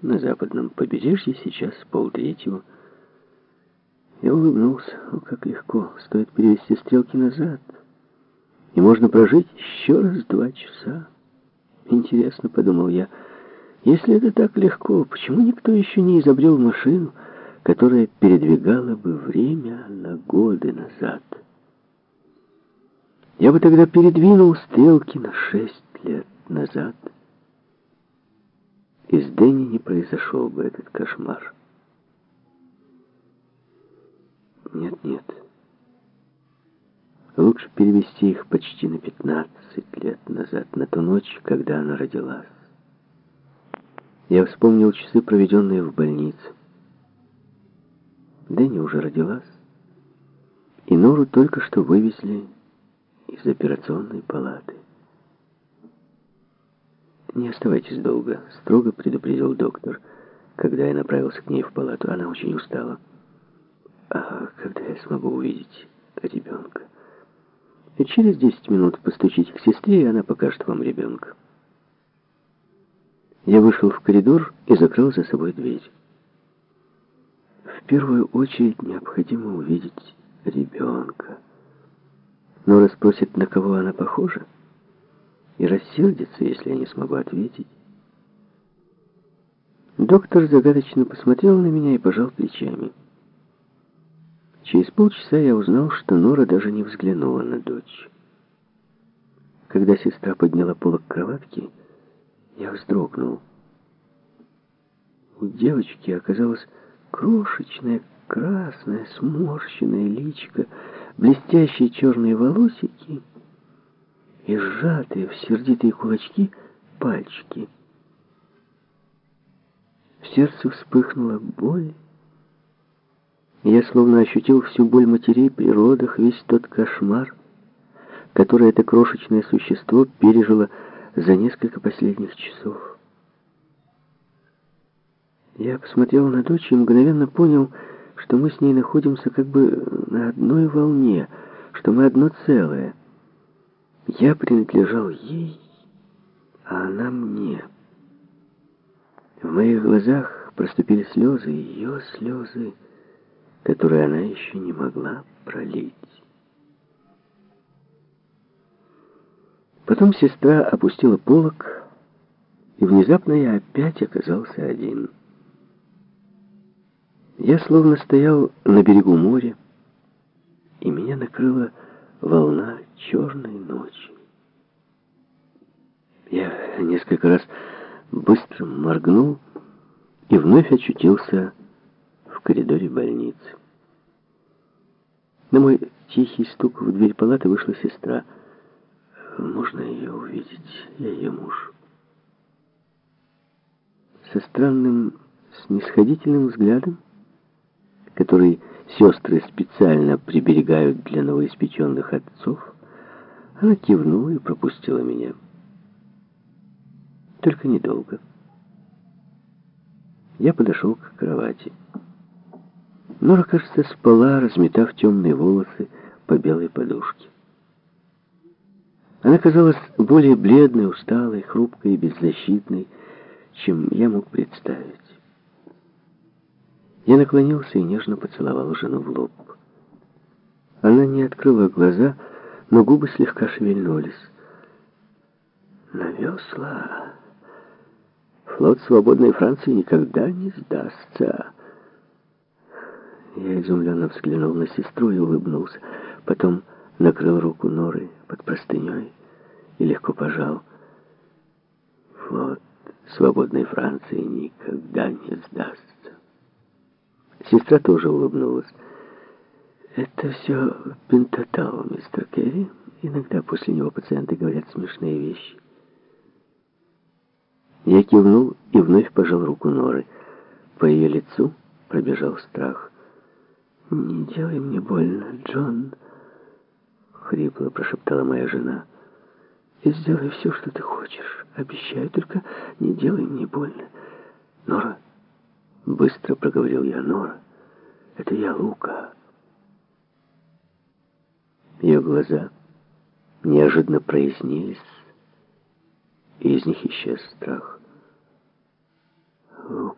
На западном побережье сейчас полтретьего. Я улыбнулся. О, как легко. Стоит перевести стрелки назад. И можно прожить еще раз два часа. Интересно, подумал я, если это так легко, почему никто еще не изобрел машину, которая передвигала бы время на годы назад? Я бы тогда передвинул стрелки на шесть лет назад. И с Дэнни не произошел бы этот кошмар. Нет, нет. Лучше перевести их почти на 15 лет назад, на ту ночь, когда она родилась. Я вспомнил часы, проведенные в больнице. Дэнни уже родилась, и Нору только что вывезли из операционной палаты. «Не оставайтесь долго», — строго предупредил доктор, когда я направился к ней в палату. Она очень устала. «А когда я смогу увидеть ребенка?» «Через десять минут постучите к сестре, и она покажет вам ребенка». Я вышел в коридор и закрыл за собой дверь. В первую очередь необходимо увидеть ребенка. Нора спросит, на кого она похожа, и рассердится, если я не смогу ответить. Доктор загадочно посмотрел на меня и пожал плечами. Через полчаса я узнал, что Нора даже не взглянула на дочь. Когда сестра подняла полок кроватки, я вздрогнул. У девочки оказалось крошечное, красное, сморщенное личико, блестящие черные волосики и сжатые в сердитые кулачки пальчики. В сердце вспыхнула боль, я словно ощутил всю боль матерей при родах, весь тот кошмар, который это крошечное существо пережило за несколько последних часов. Я посмотрел на дочь и мгновенно понял, что мы с ней находимся как бы на одной волне, что мы одно целое. Я принадлежал ей, а она мне. В моих глазах проступили слезы, ее слезы, которые она еще не могла пролить. Потом сестра опустила полок, и внезапно я опять оказался один. Я словно стоял на берегу моря, и меня накрыла волна черной ночи. Я несколько раз быстро моргнул и вновь очутился в коридоре больницы. На мой тихий стук в дверь палаты вышла сестра. Можно ее увидеть? Я ее муж. Со странным снисходительным взглядом, который сестры специально приберегают для новоиспеченных отцов, она кивнула и пропустила меня. Только недолго. Я подошел к кровати. Нора, кажется, спала, разметав темные волосы по белой подушке. Она казалась более бледной, усталой, хрупкой и беззащитной, чем я мог представить. Я наклонился и нежно поцеловал жену в лоб. Она не открыла глаза, но губы слегка шевельнулись. На весла. Флот свободной Франции никогда не сдастся. Я изумленно взглянул на сестру и улыбнулся. Потом накрыл руку Норы под простыней и легко пожал. Вот, свободной Франции никогда не сдастся. Сестра тоже улыбнулась. Это все пентатал, мистер Керри. Иногда после него пациенты говорят смешные вещи. Я кивнул и вновь пожал руку Норы. По ее лицу пробежал страх. «Не делай мне больно, Джон», — хрипло прошептала моя жена. «И сделай все, что ты хочешь. Обещаю, только не делай мне больно». «Нора», — Быстро проговорил я, Нора. Это я, Лука. Ее глаза неожиданно прояснились, и из них исчез страх. Лука.